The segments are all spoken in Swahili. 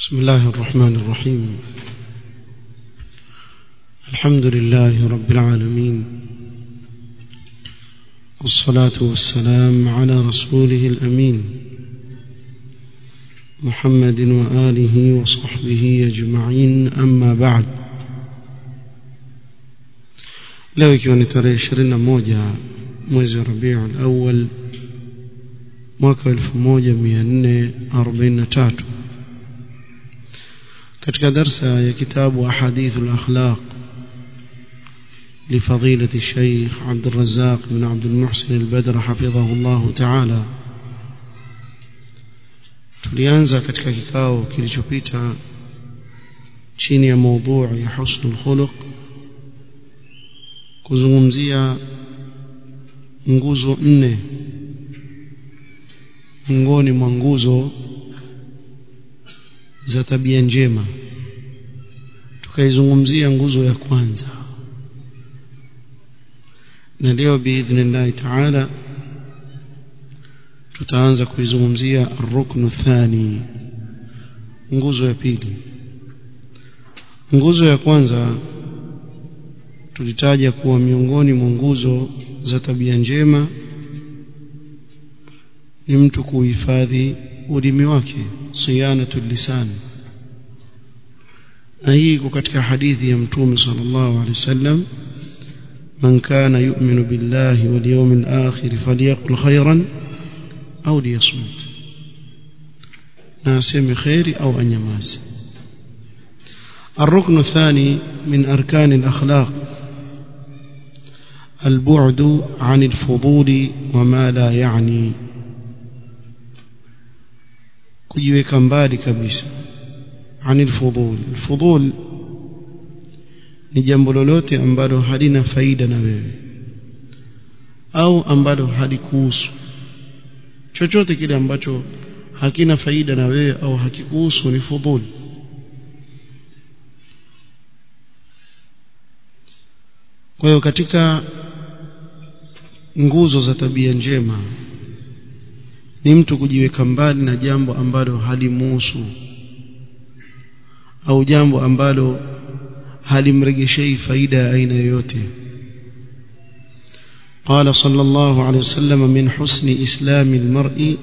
بسم الله الرحمن الرحيم. الحمد لله رب العالمين. والصلاة والسلام على رسوله الأمين. محمد وآله وصحبه أجمعين أما بعد. leo ikiwa ni tarehe ishirini na moja mwezi wa rabiul awal mwaka na tatu katika darsa ya kitabu ahadith al-akhlaq لفضيلة الشيخ عبد الرزاق بن عبد المحسن البدر حفظه الله تعالى تلينزا كتك كيكاو كيلشوبيتا شيني موضوع حسن الخلق كزومزيا نغوزو اني نغوني منغوزو za tabia njema. Tukaizungumzia nguzo ya kwanza. Na leo biidhnillahi taala tutaanza kuizungumzia ruknu thani nguzo ya pili. Nguzo ya kwanza tulitaja kuwa miongoni mwa nguzo za tabia njema ni mtu kuhifadhi ulimi wake siyanatul lisan na hii iko katika hadithi ya mtume sallallahu alaihi wasallam man kana yu'minu billahi wal yawmil akhir falyaqul khayran au liyasmut na aseme khairi au anyamaze الركن الثاني من أركان الأخلاق البعد عن الفضول وما لا يعني kujiweka mbali kabisa anil fudhul fudhul ni jambo lolote ambalo halina faida na wewe au ambalo halikuhusu. Chochote kile ambacho hakina faida na wewe au hakikuhusu ni fudhul kwa hiyo katika nguzo za tabia njema ni mtu kujiweka mbali na jambo ambalo halimuhusu au jambo ambalo halimregeshei faida aina yoyote قال صلى الله عليه وسلم من حسن إسلام المرء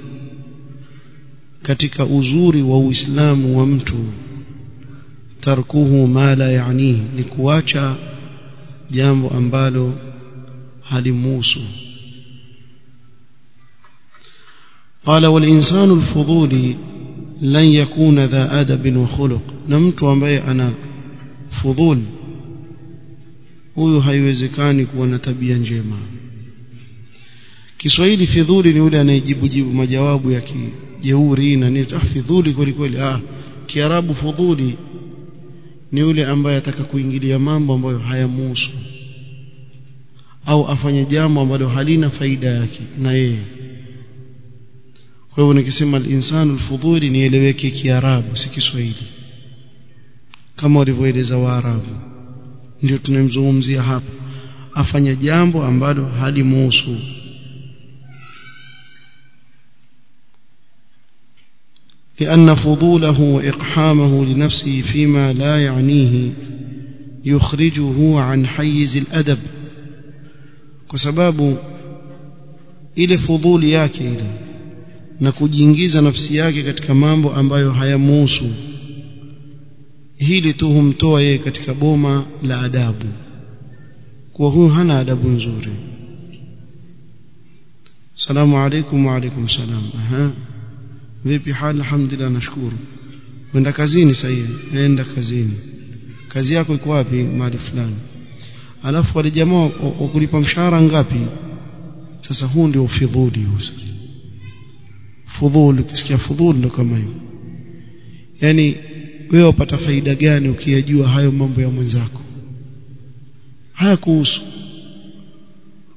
katika uzuri wa uislamu wa mtu tarkuhu ma la yanihi ni kuacha jambo ambalo halimuhusu قال والإنسان الفضولي لن يكون ذا أدب وخلق na mtu ambaye ana fudhul huyu haiwezekani kuwa na tabia njema. Kiswahili fidhuli ni yule anayejibu jibu majawabu ya kijeuri na ni ah, fidhuli kweli kweli. Ah Kiarabu fudhuli ni yule ambaye ataka kuingilia mambo ambayo hayamuhusu au afanye jambo ambalo halina faida yake na yeye. Kwa hivyo nikisema al-insanu al-fudhuli nieleweke Kiarabu si Kiswahili kama walivyoeleza waarabu ndio tunamzungumzia hapa afanya jambo ambalo halimuhusu لأن فضوله وإقحامه لنفسه فيما لا يعنيه يخرجه عن حيز الأدب وسباب إلى فضول yake ile na kujiingiza nafsi yake katika mambo ambayo hayamuhusu hili tu humtoa yeye katika boma la adabu. Kwa huyu hana adabu nzuri. Salamu alaykum wa alaykum salam. Aha. Vipi hali? Alhamdulillah nashukuru. Wenda kazini sasa nenda kazini. Kazi yako iko wapi? Mahali fulani. Alafu wale jamaa wakulipa mshahara ngapi? Sasa huu ndio ufidhuli huu sasa. Fudhul ukisikia fudhuli ndo kama hiyo. Yani wewe upata faida gani ukiyajua hayo mambo ya mwenzako? Haya kuhusu.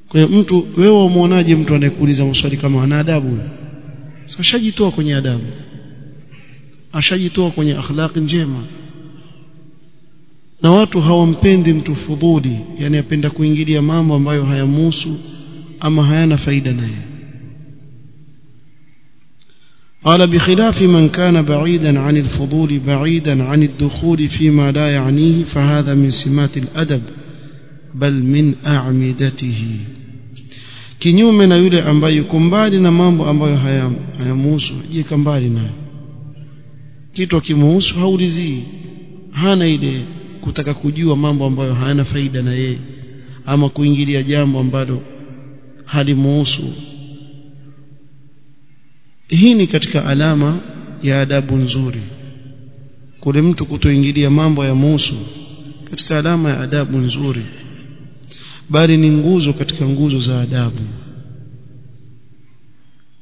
Kwa hiyo mtu wewe umuonaje mtu anayekuuliza maswali kama ana adabu sasa shajitoa kwenye adabu. Ashajitoa kwenye akhlaqi njema. Na watu hawampendi mtu fudhuli yani apenda kuingilia mambo ambayo hayamhusu ama hayana faida naye قال بخلاف من كان بعيدا عن الفضول بعيدا عن الدخول فيما لا يعنيه فهذا من سمات الأدب بل من أعمدته kinyume na yule ambaye yuko mbali na mambo ambayo hayamuhusu jika mbali nayo kitu akimuhusu haulizii hana ile kutaka kujua mambo ambayo hayana faida na yeye ama kuingilia jambo ambalo halimuhusu hii ni katika alama ya adabu nzuri kule mtu kutoingilia mambo ya muhusu katika alama ya adabu nzuri bali ni nguzo katika nguzo za adabu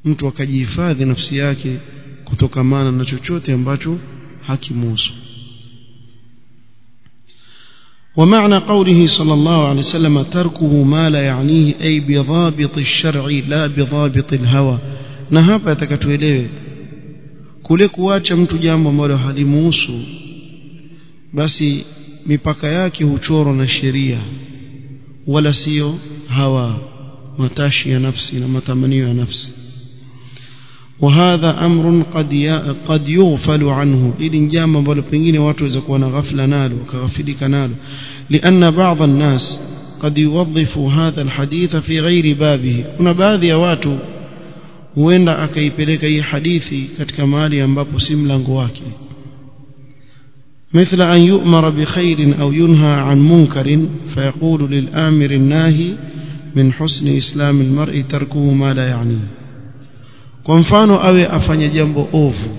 mtu akajihifadhi nafsi yake kutokamana na chochote ambacho hakimuhusu ومعنى قوله صلى الله عليه وسلم تركه ما لا يعنيه أي بضابط الشرع لا بضابط الهوى na hapa atakatuelewe kule kuacha mtu jambo ambalo halimuhusu basi mipaka yake huchorwa na sheria wala sio hawa matashi ya nafsi na matamanio ya nafsi وهذا أمر قد قد يغفل عنه ili jambo ambalo pengine watu waweza kuwa na ghafla nalo wakaghafilika nalo لأن بعض الناس قد يوظف هذا الحديث في غير بابه kuna baadhi ya watu huenda akaipeleka hii hadithi katika mahali ambapo si mlango wake مثل أن يؤمر بخير أو ينهى عن منكر فيقول للآمر الناهي من حسن إسلام المرء تركه ما لا يعنيه kwa mfano awe afanya jambo ovu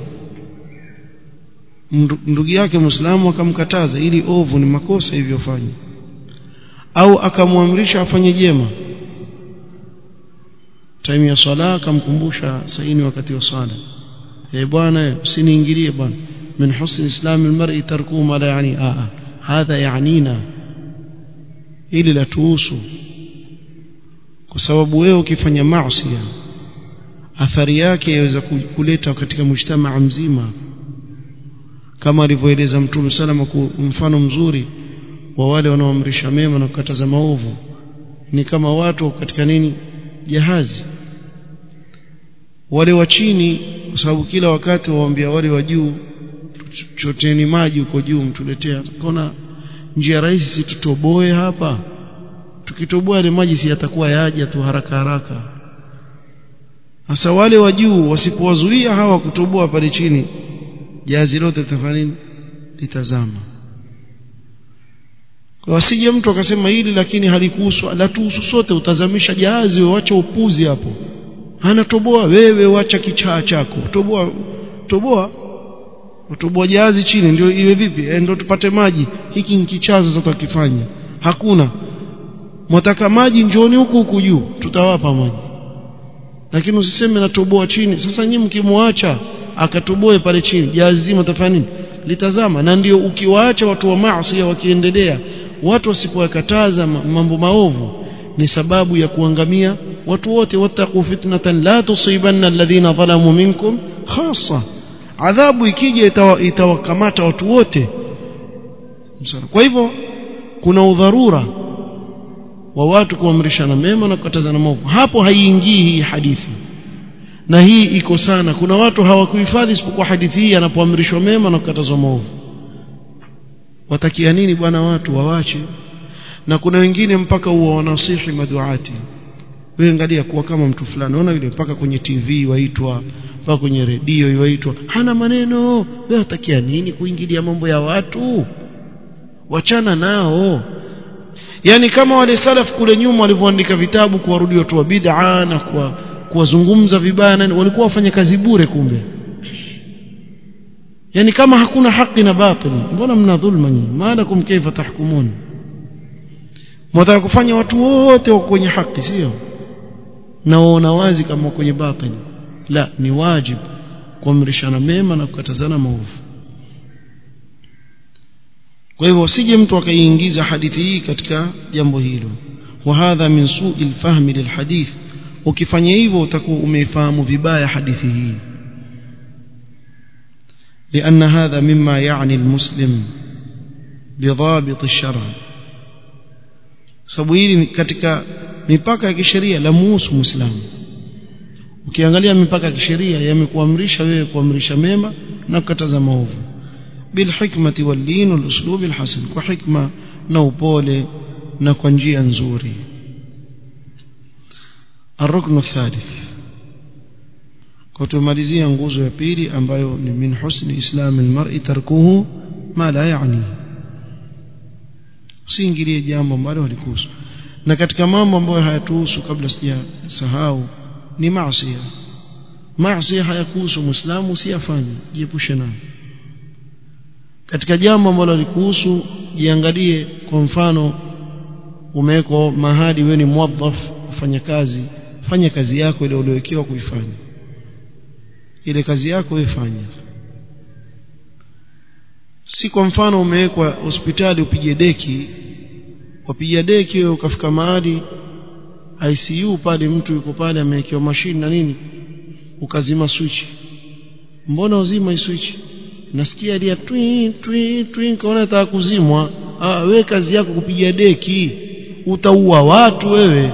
ndugu yake muislamu akamkataza ili ovu ni makosa hivyo fanya au akamwamrisha afanye jema time ya sala akamkumbusha saini wakati wa sala eh bwana usiniingilie bwana. Min husn islam almar'i tarkuhu ma la yani. A a hadha yanina. Ili la tuhusu. Kwa sababu wewe ukifanya maasi athari yake yaweza kuleta katika mshtama mzima. Kama alivyoeleza mtume salama mfano mzuri wa wale wanaoamrisha mema na kukataza maovu ni kama watu katika nini? Jahazi wale wa chini kwa sababu kila wakati waambia wale wa juu choteni maji huko juu mtuletea kona njia rahisi si tutoboe hapa? Tukitoboa ile maji si yatakuwa yaja tu haraka haraka. Hasa wale wa juu wasipowazuia hawa kutoboa pale chini jazi lote litafanya nini litazama. Kwa asije mtu akasema hili lakini halikuhusu la tuhusu sote utazamisha jahazi wacha upuzi hapo anatoboa. Wewe wacha kichaa chako. Toboa toboa utoboa jahazi chini ndio iwe vipi? E, ndio tupate maji. Hiki ni kichaa sasa tukifanya hakuna. Mwataka maji njoni huku huku juu. Tutawapa maji. Lakini usiseme natoboa chini. Sasa nyinyi mkimwacha akatoboe pale chini jahazi zima tafanya nini? Litazama. Na ndio ukiwaacha watu wa maasi wakiendelea watu wasipowakataza mambo maovu ni sababu ya kuangamia. Watu wote wattaqu fitnatan la tusibanna alladhina zalamu minkum khassa. Adhabu ikija itawakamata watu wote. Kwa hivyo kuna udharura wa watu kuamrishana mema na kukatazana maovu. Hapo haiingii hii hadithi. Na hii iko sana. Kuna watu hawakuhifadhi isipokuwa hadithi hii anapoamrishwa mema na kukatazwa maovu. Watakia nini bwana watu? Wawache na kuna wengine mpaka huwa wanasihi maduati. Wewe angalia kuwa kama mtu fulani unaona yule mpaka kwenye TV waitwa mpaka kwenye redio waitwa hana maneno. Wewe unatakia nini kuingilia mambo ya watu? Wachana nao. Yani kama wale salaf kule nyuma walivyoandika vitabu kuwarudi watu wa bid'a na kwa kuwazungumza vibaya nani walikuwa wafanya kazi bure kumbe. Yani kama hakuna haki na batili mbona mna dhulma nyinyi? Maana kaifa tahkumun mwataka kufanya watu wote wako kwenye haki sio na waona wazi kama kwenye batili la ni wajibu kuamrishana mema na kukatazana maovu kwa hivyo usije mtu akaiingiza hadithi hii katika jambo hilo wa hadha min su'i alfahmi lilhadith ukifanya hivyo utakuwa umeifahamu vibaya hadithi hii لأن هذا مما يعني المسلم بضابط الشرع sababu hili katika mipaka ya kisheria la muhusu muislamu ukiangalia mipaka ya kisheria yamekuamrisha wewe kuamrisha mema na kukataza maovu bilhikmati wallin waluslubi alhasan kwa hikma na upole na kwa njia nzuri الركن الثالث kutumalizia nguzo ya pili ambayo ni min husni islam almar'i tarkuhu ma la yani usiingilie jambo ambalo halikuhusu. Na katika mambo ambayo hayatuhusu kabla sijasahau ni maasi maasi hayakuhusu muislamu usiyafanye jiepushe nayo. Katika jambo ambalo halikuhusu jiangalie kwa mfano umewekwa mahali wewe ni muwadhaf ufanya kazi fanya kazi yako ile uliowekewa kuifanya. Ile kazi yako fanya si kwa mfano umewekwa hospitali upige deki wapiga deki wewe ukafika mahali ICU pale mtu yuko pale amewekewa mashine na nini ukazima switch. Mbona uzima switch? Nasikia dia twi twi twi kaona taa kuzimwa. Ah wewe kazi yako kupiga deki utaua watu wewe.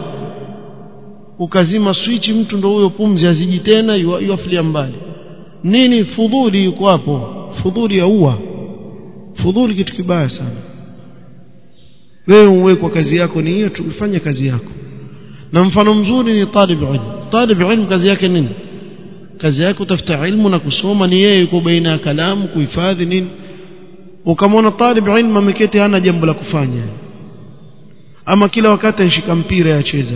Ukazima switch mtu ndo huyo pumzi aziji tena yuafilia mbali. Nini? Fudhuli yuko hapo. Fudhuli ya ua fudhuli kitu kibaya sana. Wewe uwekwa kazi yako ni hiyo tufanye kazi yako. Na mfano mzuri ni talib ilmu talib ilmu kazi yake nini? Kazi yake utafuta ilmu na kusoma ni yeye yuko baina ya kalamu kuhifadhi nini. Ukamwona talib ilmu ameketi hana jambo la kufanya. Ama kila wakati anshika mpira yacheza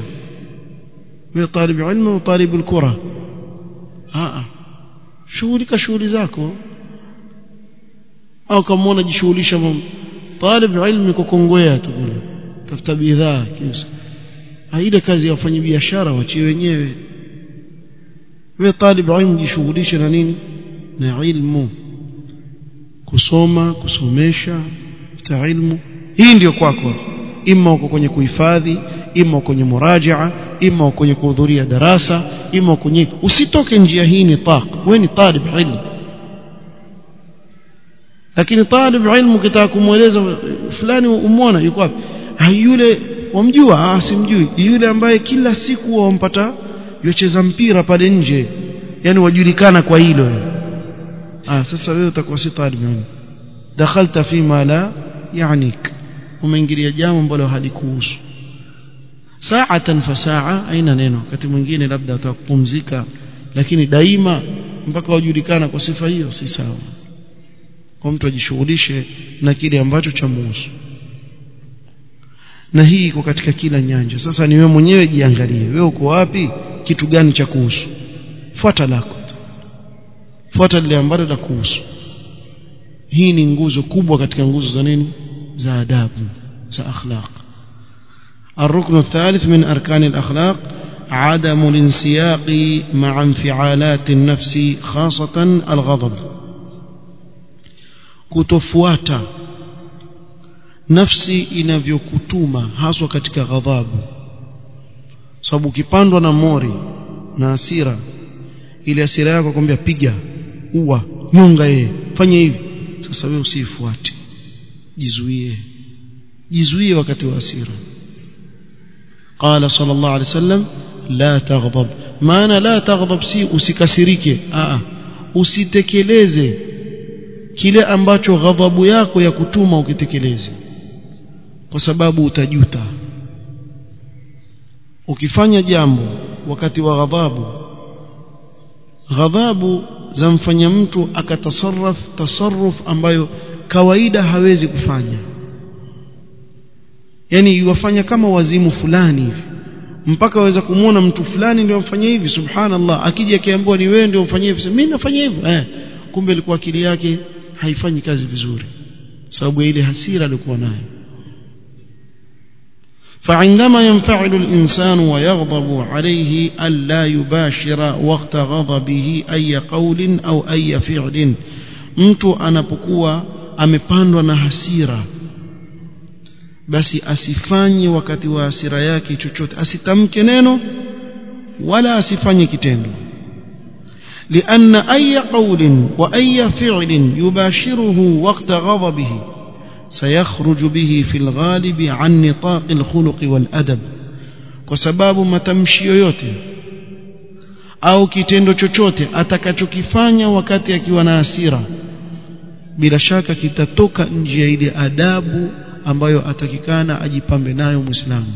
wewe talib ilmu talib alkura a shughulika shughuli zako au kama unajishughulisha talib ilmi kukongwea kongwea tu kule. Tafuta bidhaa kiasi. Aida kazi ya wafanyabiashara wachi wenyewe. Wewe talib ilmu jishughulishe na nini? Na ilmu. Kusoma kusomesha ta ilmu. Hii ndio kwako. Ima uko kwenye kuhifadhi ima kwenye murajaa ima kwenye kuhudhuria darasa ima kwenye usitoke njia hii ni taq. Wewe ni talib ilmu lakini talib ilmu kitaka kumweleza fulani umwona yuko wapi? Yule wamjua? Ah simjui. Yule ambaye kila siku wampata yocheza mpira pale nje. Yani wajulikana kwa hilo. Ah sasa wewe utakuwa si talib ilmu dakhalta fi ma la yanik. Umeingilia jambo ambalo halikuhusu. Saatan fa saa aina neno. Wakati mwingine labda utakupumzika lakini daima mpaka wajulikana kwa sifa hiyo si sawa kwa mtu ajishughulishe na kile ambacho chamuhusu na hii iko katika kila nyanja sasa ni wewe mwenyewe jiangalie wewe uko wapi kitu gani cha kuhusu fuata lako fuata lile ambalo la kuhusu hii ni nguzo kubwa katika nguzo za nini za adabu za akhlaq الركن الثالث من أركان الأخلاق عدم الانسياق مع انفعالات النفس خاصة الغضب kutofuata nafsi inavyokutuma haswa katika ghadhabu sababu ukipandwa na mori na hasira ile hasira yako kwambia piga ua nyonga yeye fanya hivi sasa wewe usifuate jizuie jizuie wakati wa hasira قال صلى الله عليه وسلم لا تغضب maana la taghdab si usikasirike a usitekeleze kile ambacho ghadhabu yako ya kutuma ukitekeleze. Kwa sababu utajuta. Ukifanya jambo wakati wa ghadhabu ghadhabu zamfanya mtu akatasarraf tasarruf ambayo kawaida hawezi kufanya. Yani yuwafanya kama wazimu fulani hivi. Mpaka waweza kumwona mtu fulani ndio amfanya hivi subhanallah. Akija akiambiwa ni wewe ndio umfanyia hivi mimi nafanya hivyo. Eh kumbe ilikuwa akili yake haifanyi kazi vizuri sababu ile hasira alikuwa nayo فعندما ينفعل الإنسان ويغضب عليه ألا يباشر وقت غضبه أي قول أو أي فعل mtu anapokuwa amepandwa na hasira basi asifanye wakati wa hasira yake chochote asitamke neno wala asifanye kitendo لأن أي قول وأي فعل يباشره وقت غضبه سيخرج به في الغالب عن نطاق الخلق والأدب. وسباب ما تمشي يوتي أو كتندو تشوتي أتكا تشوكيفانيا وكاتيا كيوانا أسيرا. بلا شك كتتوكا نجيدي أدابو أمبايو أتكيكانا أجي بامبنايو مسلمو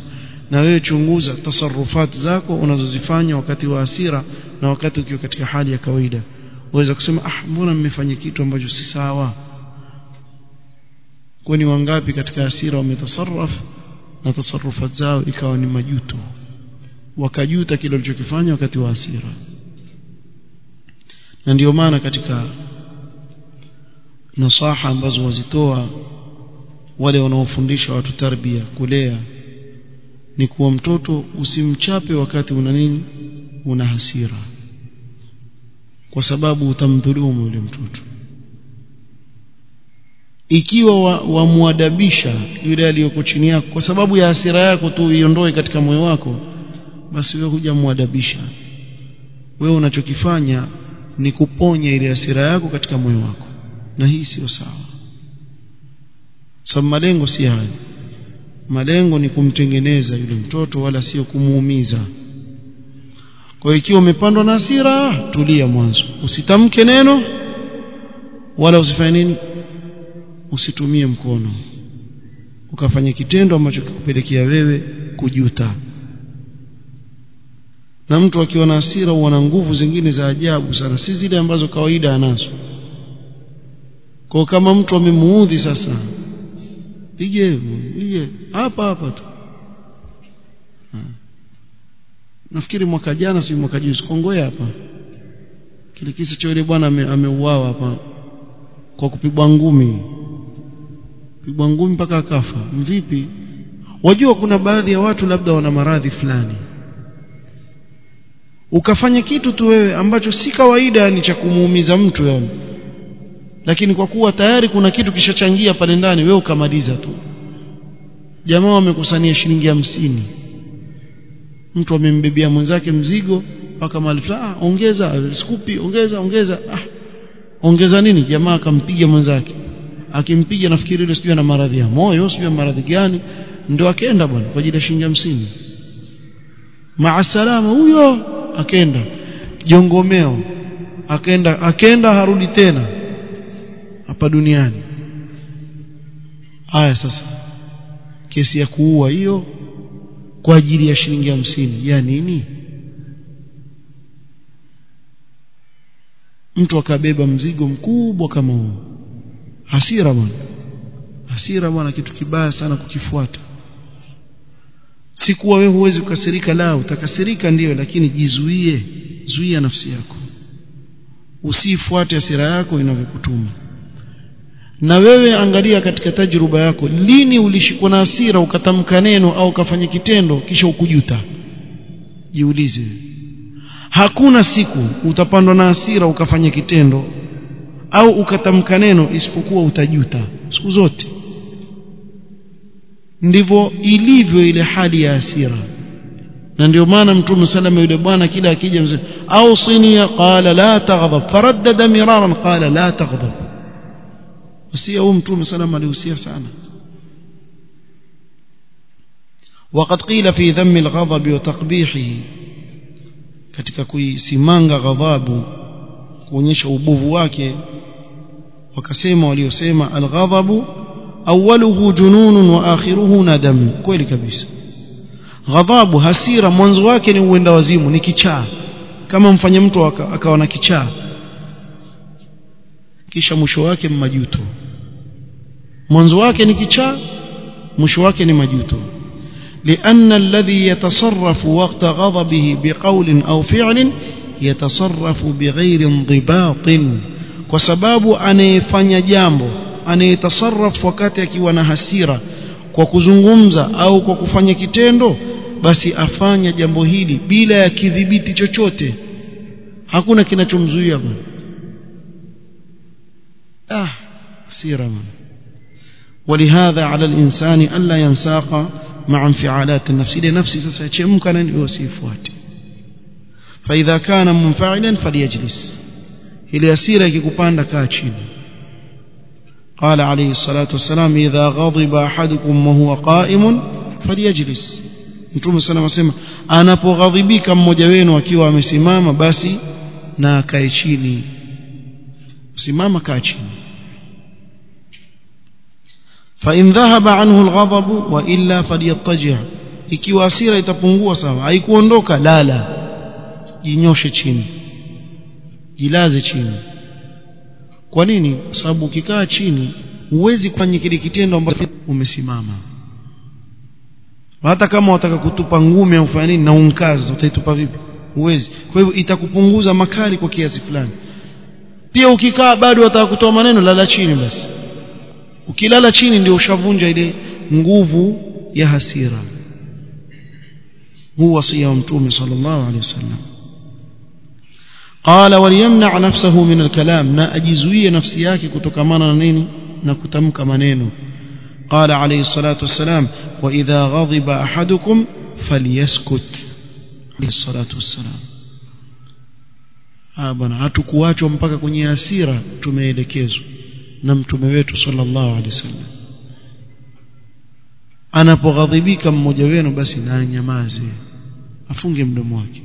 na wewe chunguza tasarufat zako unazozifanya wakati wa hasira na wakati ukiwa katika hali ya kawaida. Uweza kusema ah mbona mmefanya kitu ambacho si sawa? Kwani wangapi katika hasira wametasarraf na tasarufat zao ikawa ni majuto. Wakajuta kile walichokifanya wakati wa hasira. Na ndio maana katika nasaha ambazo wazitoa wale wanaofundisha watu tarbia kulea ni kuwa mtoto usimchape wakati una nini una hasira. Kwa sababu utamdhulumu yule mtoto. Ikiwa wamwadabisha wa yule aliyoko chini yako kwa sababu ya hasira yako tu iondoe katika moyo wako basi wewe hujamwadabisha wewe unachokifanya ni kuponya ile hasira yako katika moyo wako. Na hii sio sawa. Sababu malengo si haya malengo ni kumtengeneza yule mtoto wala sio kumuumiza. Kwa hiyo ikiwa umepandwa na hasira tulia mwanzo. Usitamke neno wala usifanye nini? Usitumie mkono. Ukafanya kitendo ambacho kikupelekea wewe kujuta. Na mtu akiwa na hasira huwa na nguvu zingine za ajabu sana. Si zile ambazo kawaida anazo. Kwa kama mtu amemuudhi sasa pige pige hapa hapa tu. Nafikiri mwaka jana si mwaka juzi kongoe hapa. Kile kisa cha yule bwana ameuawa hapa kwa kupigwa ngumi. Pigwa ngumi mpaka akafa. Vipi wajua kuna baadhi ya watu labda wana maradhi fulani. Ukafanya kitu tu wewe ambacho si kawaida ni cha kumuumiza mtu yani lakini kwa kuwa tayari kuna kitu kishachangia pale ndani wewe ukamaliza tu. Jamaa wamekusania shilingi hamsini. Mtu amembebea mwenzake mzigo mpaka mahali ah, ongeza sikupi ongeza ongeza. Ah, ongeza nini? Jamaa akampiga mwenzake. Akimpiga nafikiri ile sijui ana maradhi ya moyo sijui maradhi gani. Ndio akaenda bwana kwa ajili ya shilingi hamsini. Maasalama huyo akenda jongomeo akenda akaenda harudi tena hapa duniani. Haya sasa kesi ya kuua hiyo kwa ajili ya shilingi hamsini ya nini? Mtu akabeba mzigo mkubwa kama huo. Hasira bwana. Hasira bwana kitu kibaya sana kukifuata. Sikuwa wewe huwezi kukasirika la utakasirika ndiyo lakini jizuie zuia nafsi yako. Usifuate hasira yako inavyokutuma na wewe angalia katika tajruba yako lini ulishikwa na hasira ukatamka neno au ukafanya kitendo kisha ukujuta? Jiulize. Hakuna siku utapandwa na hasira ukafanya kitendo au ukatamka neno isipokuwa utajuta siku zote? Ndivyo ilivyo ile hali ya hasira. Na ndio maana mtume salama yule bwana kila akija au sinia qala la taghdab faraddada miraran qala la taghdab usia huyo mtume salama alihusia sana وقد قيل في ذم الغضب وتقبيحه katika kuisimanga ghadhabu kuonyesha ubovu wake wakasema waliosema alghadhabu awwaluhu jununun wa akhiruhu nadam kweli kabisa ghadhabu hasira mwanzo wake ni uenda wazimu ni kichaa kama mfanye mtu akawa na kichaa kisha mwisho wake majuto mwanzo wake ni kichaa mwisho wake ni majuto لأن الذي يتصرف وقت غضبه بقول أو فعل يتصرف بغير انضباط وسباب أن يفني جambo anayetasarraf wakati akiwa na hasira kwa kuzungumza au kwa kufanya kitendo basi afanya jambo hili bila ya kidhibiti chochote hakuna kinachomzuia bwana ah hasira bwana ولهذا على الإنسان ألا ينساق مع انفعالات النفس. إلى نفسي سيتشمك أن يوسيفوات فإذا كان منفعلا فليجلس. إلى يسير كيكوبان كاتشين. قال عليه الصلاة والسلام إذا غضب أحدكم وهو قائم فليجلس. mtume sana asema anapoghadhibika mmoja wenu akiwa amesimama basi na akae chini simama kaa chini فإن ذهب عنه الغضب وإلا فليضطجع ikiwa hasira itapungua sawa haikuondoka lala jinyoshe chini jilaze chini kwa nini kwa sababu ukikaa chini huwezi kufanya kile kitendo ambacho umesimama hata kama wataka kutupa ngumi au kufanya nini na unkaza utaitupa vipi huwezi kwa hivyo itakupunguza makali kwa kiasi fulani pia ukikaa bado wataka kutoa maneno lala chini basi ukilala chini ndio ushavunja ile nguvu ya hasira. هو wasia mtume sallallahu alaihi wasallam. Qala وليمنع nafsahu min alkalam na ajizuie nafsi yake kutokamana na nini? Na kutamka maneno. قال عليه الصلاه والسلام واذا غضب احدكم فليسكت عليه الصلاه والسلام ah hatukuachwa mpaka kwenye hasira tumeelekezwa na mtume wetu sallallahu alaihi wasallam anapoghadhibika mmoja wenu basi na anyamaze afunge mdomo wake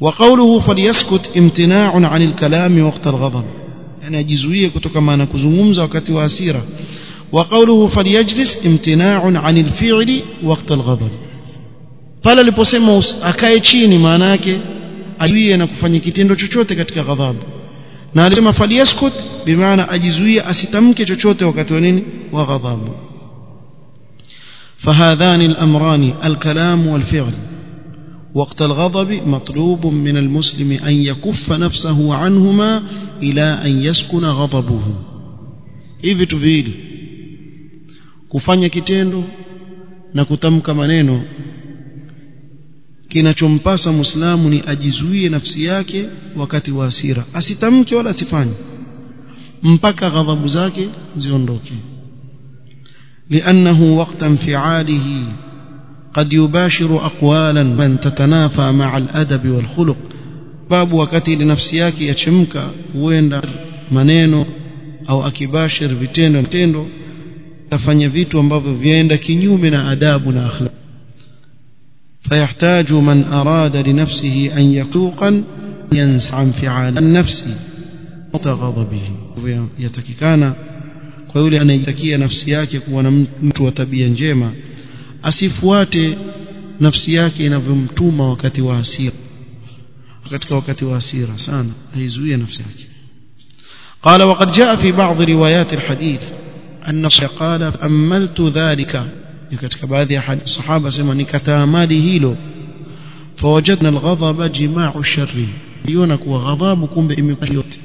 وقوله فليسكت امتناع عن الكلام وقت الغضب يعني ajizuie kutokana na kuzungumza wakati wa hasira وقوله فليجلس امتناع عن الفعل وقت الغضب pale aliposema akae chini maana yake ajizuie na kufanya kitendo chochote katika ghadhabu na alisema falyaskut bimaana ajizuie asitamke chochote wakati wa nini wa ghadhabu فهذان الأمران الكلام والفعل وقت الغضب مطلوب من المسلم أن يكف نفسه عنهما إلى أن يسكن غضبه hivi tu viwili kufanya kitendo na kutamka maneno kinachompasa muislamu ni ajizuie nafsi yake wakati wa hasira asitamke wala asifanye mpaka ghadhabu zake ziondoke لأنه وقت انفعاله قد يباشر أقوالا من تتنافى مع الأدب والخلق باب وقت لنفسي yake yachemka huenda maneno au akibashir vitendo vitendo tafanya vitu ambavyo vienda kinyume na adabu na akhlaq فيحتاج من أراد لنفسه أن يتوقا ينسى عن فعال النفس. وتغضبه يتكي كان أن يتكي نفسياك ونمت وتبيا جيما. أسفوات نفسياك نفمتوم وقت واسير. سانا هيزوية نفسياك. قال وقد جاء في بعض روايات الحديث أن قال أملت ذلك. Katika baadhi ya sahaba sema nikataamali hilo fawajadna alghadaba jima'u sharri liona kuwa ghadhabu kumbe imekusanya yote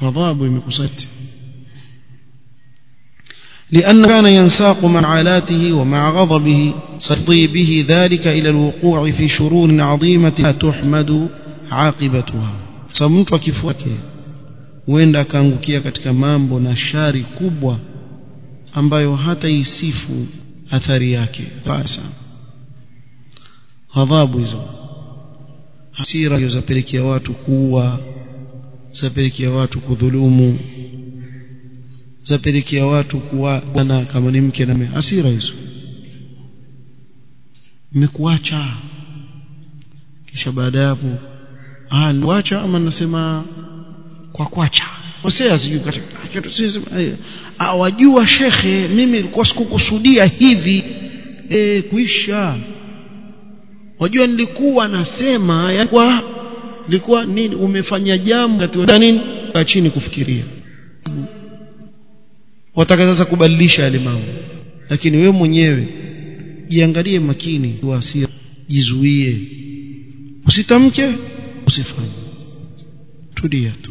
ghadhabu imekusanya لأن كان ينساق مع عالاته ومع غضبه سيقضي به ذلك إلى الوقوع في شرور عظيمة لا تحمد عاقبتها فمtu akifuake huenda akaangukia katika mambo na shari kubwa ambayo hata isifu athari yake. Basa. Adhabu hizo. Hasira hizo zapelekea watu kuua zapelekea watu kudhulumu zapelekea watu kuwana kama ni mke na hasira hizo. Mekuacha kisha baada ya hapo ah ama nasema kwa kwacha kosea sijui katika wajua shekhe mimi nilikuwa sikukusudia hivi e, kuisha. Wajua nilikuwa nasema yakuwa nilikuwa nini umefanya jambo katika nini chini kufikiria. Wataka sasa kubadilisha yale mambo. Lakini wewe mwenyewe jiangalie makini kwa jizuie usitamke usifanye. Tulia tu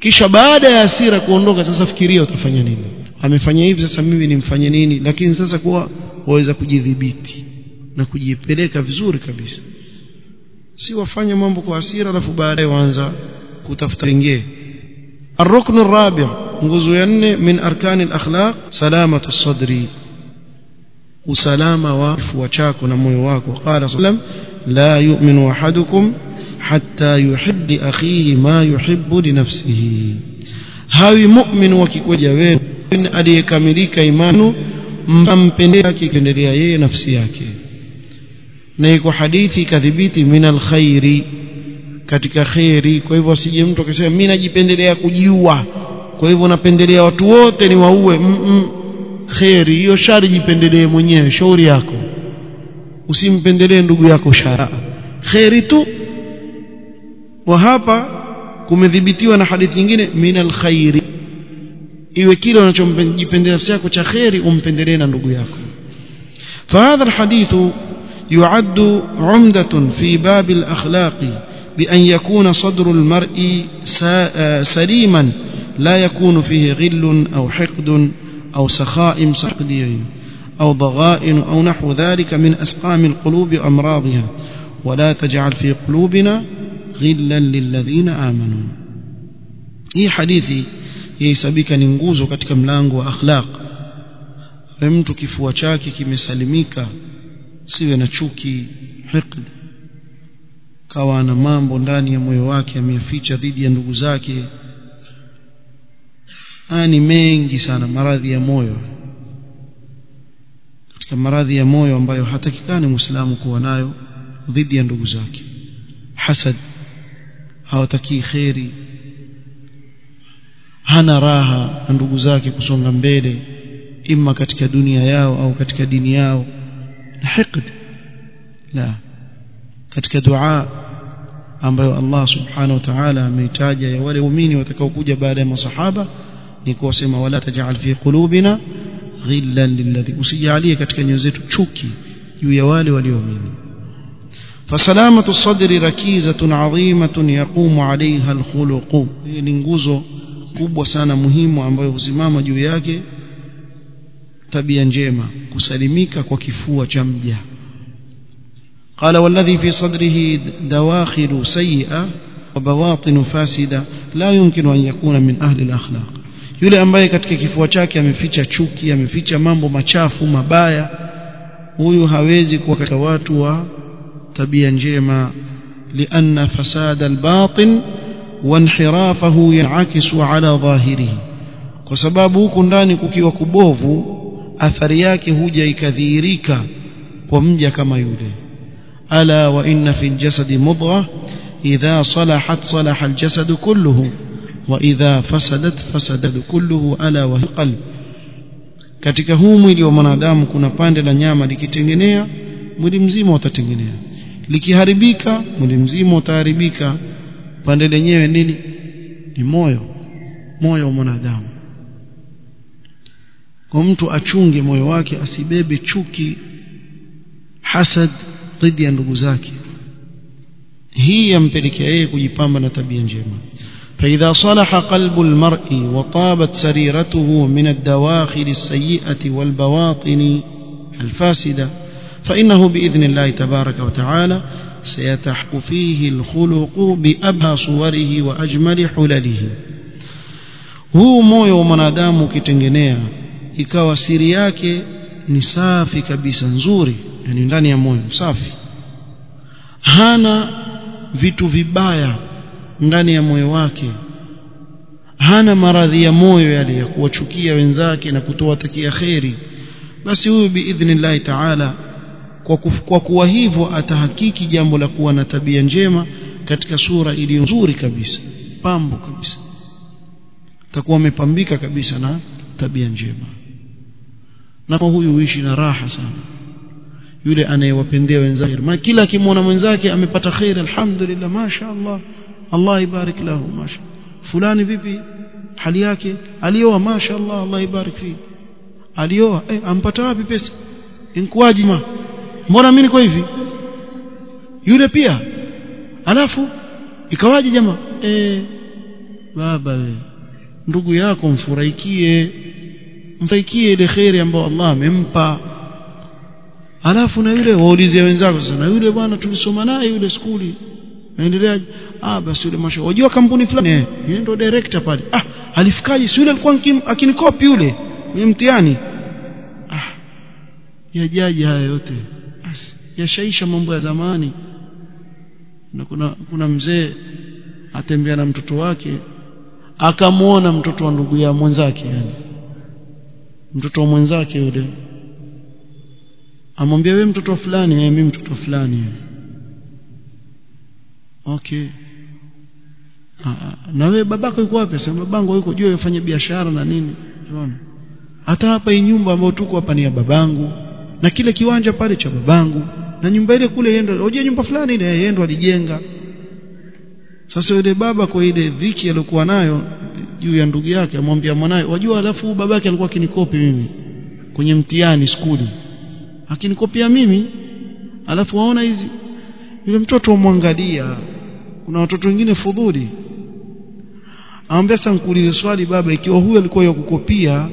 kisha baada ya hasira kuondoka sasa fikiria utafanya nini amefanya hivi sasa mimi nimfanye nini lakini sasa kuwa waweza kujidhibiti na kujipeleka vizuri kabisa si wafanye mambo kwa hasira alafu baadaye waanza kutafuta wengine الركن الرابع nguzo ya nne min arkani al-akhlaq salamatu as-sadri usalama wa kifua chako na moyo wako qala sallam la يؤمن احدكم حتى يحب اخيه ما يحب لنفسه. hawi mu'min wa kikweja wewe aliyekamilika imani mpendea kikendelea yeye nafsi yake na iko hadithi kadhibiti min alkhairi katika khairi kwa hivyo asije mtu akisema mimi najipendelea kujiua kwa hivyo napendelea watu wote ni waue mm -mm. khairi hiyo shari jipendelee mwenyewe shauri yako usimpendelee ndugu yako shara khairi tu wa hapa kumedhibitiwa na hadithi nyingine min alkhairi iwe kile unachojipendelea nafsi yako cha khairi umpendelee na ndugu yako فهذا الحديث يعد عمدة في باب الأخلاق بأن يكون صدر المرء سليما لا يكون فيه غل أو حقد أو سخائم سقدي أو ضغائن أو نحو ذلك من أسقام القلوب أمراضها ولا تجعل في قلوبنا غلا للذين آمنوا. هي حديثي يسبك ننقوز كتك ملانغ وأخلاق فهمت كيف وشاكي كم سلميك سيونا تشوكي حقد كوانا مامبو داني مويواكي ميفيتش ديديا نقوزاكي أني مينجي سانا مرضي مويواكي katika maradhi ya moyo ambayo hatakikani muislamu kuwa nayo dhidi ya ndugu zake. Hasad hawatakii kheri hana raha na ndugu zake kusonga mbele imma katika dunia yao au katika dini yao. Hiqd la katika dua ambayo Allah subhanahu wa ta'ala ameitaja ya wale waumini watakaokuja baada ya masahaba ni kuwasema wala taj'al fi qulubina ghillan lilladhi usijalie katika nyoyo zetu chuki juu ya wale walioamini فسلامة الصدر ركيزة عظيمة يقوم عليها الخلق ni nguzo kubwa sana muhimu ambayo husimama juu yake tabia njema kusalimika kwa kifua cha mja قال والذي في صدره دواخل سيئة وبواطن فاسدة لا يمكن أن يكون من أهل الأخلاق yule ambaye katika kifua chake ameficha chuki ameficha mambo machafu mabaya huyu hawezi kuwa katika watu wa tabia njema لأن فساد الباطن وانحرافه ينعكس على ظاهره kwa sababu huku ndani kukiwa kubovu athari yake huja ikadhihirika kwa mja kama yule ألا وإن في الجسد مضغة إذا صلحت صلح الجسد كله وإذا فسدت فسد كله ألا وهي القلب katika huu mwili wa mwanadamu kuna pande la nyama likitengenea mwili mzima utatengenea likiharibika mwili mzima utaharibika pande lenyewe nini ni moyo moyo wa mwanadamu kwa mtu achunge moyo wake asibebe chuki hasad dhidi ya ndugu zake hii yampelekea yeye kujipamba na tabia njema فإذا صلح قلب المرء وطابت سريرته من الدواخل السيئة والبواطن الفاسدة فإنه بإذن الله تبارك وتعالى سيتحق فيه الخلق بأبهى صوره وأجمل حلله. huu moyo wa mwanadamu ukitengenea ikawa siri yake ni safi kabisa nzuri yani ndani ya moyo safi ndani ya moyo wake. Hana maradhi ya moyo yale ya kuwachukia wenzake na kutoa takia kheri. Basi huyu biidhnillahi taala kwa, kwa kuwa hivyo atahakiki jambo la kuwa na tabia njema katika sura iliyo nzuri kabisa pambo kabisa. Atakuwa amepambika kabisa na tabia njema. Na kwa huyu huishi na raha sana. Yule anayewapendea wenzake maana kila akimwona mwenzake amepata khair alhamdulillah masha Allah ibarik lahu masha fulani vipi? Hali yake? Alioa masha Allah Allah ibarik fi. Alioa? Eh ampata wapi pesa? Inkuaji ma? Mbona mimi niko hivi? Yule pia? Alafu ikawaje jamaa? Eh baba we ndugu yako mfurahikie mfurahikie ile khairi ambayo Allah amempa. Alafu na yule waulizie wenzako sasa na yule bwana tulisoma naye yule skuli naendeleaje ah basi yule masho wajua kampuni fulani. Eh yeye ndo director pale. Ah alifikaje? Si yule alikuwa akinikopi yule? Ni mtiani ah yajaji haya yote? Basi yashaisha mambo ya zamani. Na kuna kuna mzee atembea na mtoto wake. Akamuona mtoto wa ndugu ya mwenzake yani. Mtoto wa mwenzake yule. Amwambia wewe mtoto fulani eh mimi mtoto fulani okay. Aa, na wewe babako yuko wapi? Sema babangu yuko juu yafanya biashara na nini? Unaona? Hata hapa hii nyumba ambayo tuko hapa ni ya babangu. Na kile kiwanja pale cha babangu. Na nyumba ile kule yendo unajua nyumba fulani ile yendo alijenga. Sasa yule baba kwa ile dhiki aliyokuwa nayo juu ya ndugu yake amwambia mwanae wajua alafu babake alikuwa akinikopi mimi kwenye mtihani skuli. Akinikopia mimi alafu waona hizi yule mtoto umwangalia kuna watoto wengine fudhuli. Amwambia sasa nikuulize swali baba ikiwa huyo alikuwa yakukopia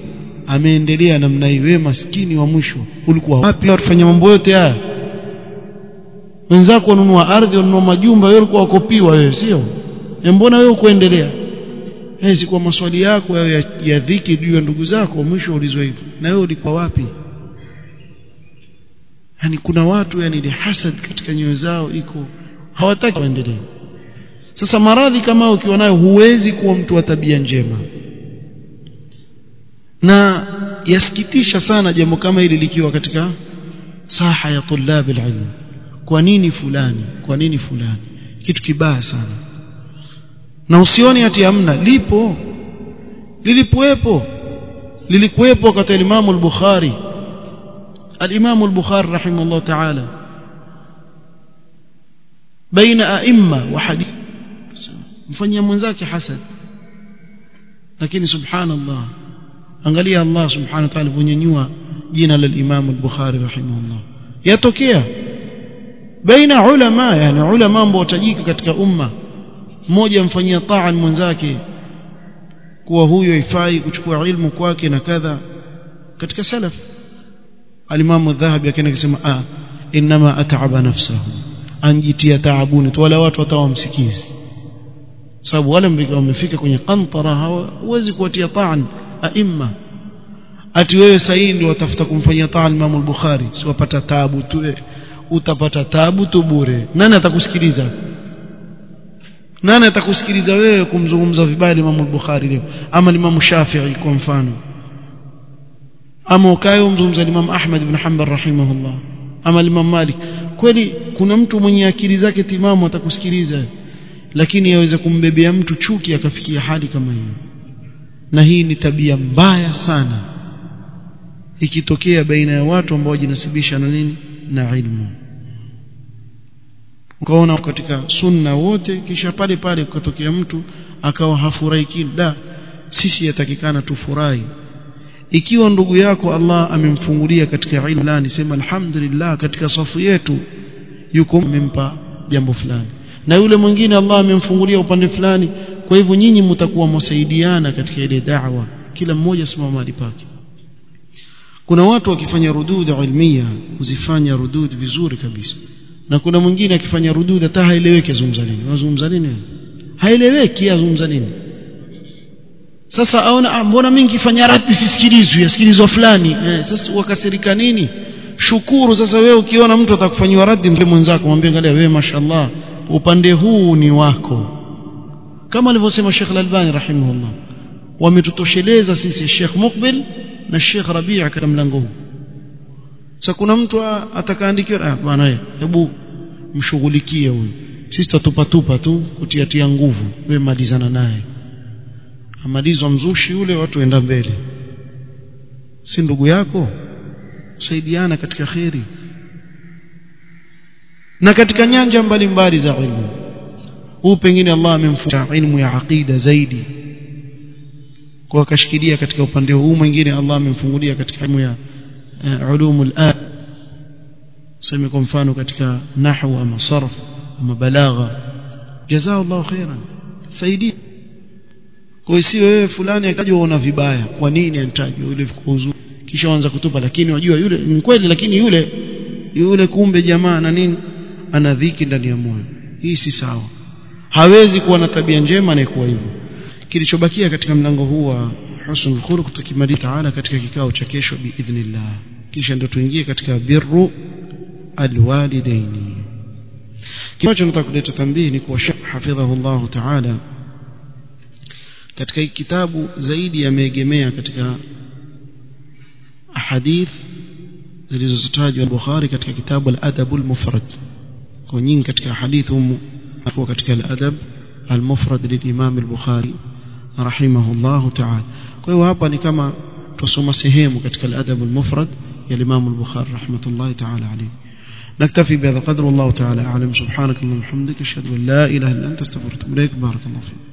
ameendelea namna hiyo wewe maskini wa mwisho ulikuwa wapi? Wafanya mambo yote haya. Wenzako wanunua ardhi wanunua majumba wewe ulikuwa wakopiwa wewe sio? Mbona wewe ukuendelea hizi kwa maswali yako ya, ya dhiki juu ya ndugu zako mwisho ulizwa hivyo. Na wewe ulikuwa wapi yani kuna watu yani ile hasad katika nyoyo zao iko hawataki waendelee sasa maradhi kama ukiwa nayo huwezi kuwa mtu wa tabia njema. Na yasikitisha sana jambo kama hili likiwa katika saha ya tulab alilm. Kwa nini fulani? Kwa nini fulani? Kitu kibaya sana. Na usioni ati hamna lipo. Lilikuwepo lilikuwepo wakati Imam al-Bukhari الإمام البخاري رحمه الله تعالى بين أئمة وحديث. مفني من ذاك حسد. لكن سبحان الله أنغلي الله سبحانه وتعالى فنينيوا جينا للإمام البخاري رحمه الله. يا توكيا بين علماء يعني علماء بوتجيك كتك أمة. موجة مفني طاعا من ذاك كوهو يفاي كتكو علم كواكنا كذا كتك سلف. Alimamu dhahabi akaenda akisema ah inma at'aba nafsahu. Anjitia taabuni wala watu watawamsikizi sababu wale wamefika kwenye qantara hawezi kuwatia taan aima ati wewe sahihi ndio watafuta kumfanyia ta'an Imam al-Bukhari. Si wapata taabu tu utapata taabu tu bure. Nani atakusikiliza? Nani atakusikiliza wewe kumzungumza vibaya Imam al-Bukhari leo? Ama Imam Shafi'i kwa mfano ama ukayo mzungumza Imam Ahmad ibn Hanbal rahimahullah. Ama Imam Malik. Kweli kuna mtu mwenye akili zake timamu atakusikiliza lakini yaweza kumbebea mtu chuki akafikia hali kama hiyo. Na hii ni tabia mbaya sana. Ikitokea baina ya watu ambao wajinasibisha na nini? Na ilmu. Ukaona katika sunna wote kisha pale pale ukatokea mtu akawa hafurahi da sisi yatakikana tufurahi ikiwa ndugu yako Allah amemfungulia katika ilmu fulani sema alhamdulillah katika safu yetu yuko amempa jambo fulani. Na yule mwingine Allah amemfungulia upande fulani kwa hivyo nyinyi mtakuwa msaidiana katika ile da'wa. Kila mmoja simama mahali pake. Kuna watu wakifanya rudud ilmia uzifanya rudud vizuri kabisa. Na kuna mwingine akifanya rudud hata haeleweki azungumza nini? Azungumza nini? Haeleweki azungumza nini sasa aona mbona mimi nikifanya radi sisikilizwi yasikilizwa fulani. Eh, sasa wakasirika nini? Shukuru sasa wewe ukiona mtu atakufanyia radi mpe mwenzako mwambie angalia wewe mashallah upande huu ni wako. Kama alivyosema Sheikh Al-Albani rahimahullah wametutosheleza sisi Sheikh Mukbil na Sheikh Rabi' katika mlango huu. Sasa kuna mtu atakaandikiwa ah bwana hebu mshughulikie huyu. Sisi tutupa tupa tu kutiatia nguvu wewe malizana naye amalizwa mzushi yule watu enda mbele. Si ndugu yako? Saidiana katika kheri. Na katika nyanja mbalimbali za ilmu. Huu pengine Allah amemfuta ilmu ya aqida zaidi. Kwa akashikilia katika upande huu mwingine Allah amemfungulia katika ilmu ya uh, ulumul an sema kwa mfano katika nahwu ama sarf ama balagha. Jazaa Allah khairan. Saidi kwa si wewe fulani akaja uona vibaya kwa nini anitajwa yule kuzuru kisha anza kutupa lakini wajua yule ni kweli lakini yule yule kumbe jamaa na nini? Ana dhiki ndani ya moyo. Hii si sawa. Hawezi kuwa na tabia njema na kuwa hivyo. Kilichobakia katika mlango huu wa husnul khuluq tukimaliza taala katika kikao cha kesho biidhnillah kisha ndio tuingie katika birru alwalidaini. Kimacho nataka kuleta tambii ni hafidhahu Allah taala katika kitabu zaidi yameegemea katika ahadith zilizotajwa al-Bukhari katika kitabu al-Adab al-Mufrad kwa nyingi katika hadithi humu hapo katika al-Adab al-Mufrad lil-Imam al-Bukhari rahimahullah ta'ala kwa hiyo hapa ni kama tusoma sehemu katika al-Adab al-Mufrad ya Imam al-Bukhari rahmatullahi ta'ala alayhi نكتفي بهذا القدر والله تعالى أعلم سبحانك اللهم وبحمدك أشهد أن لا إله إلا أنت استغفرك بارك الله فيك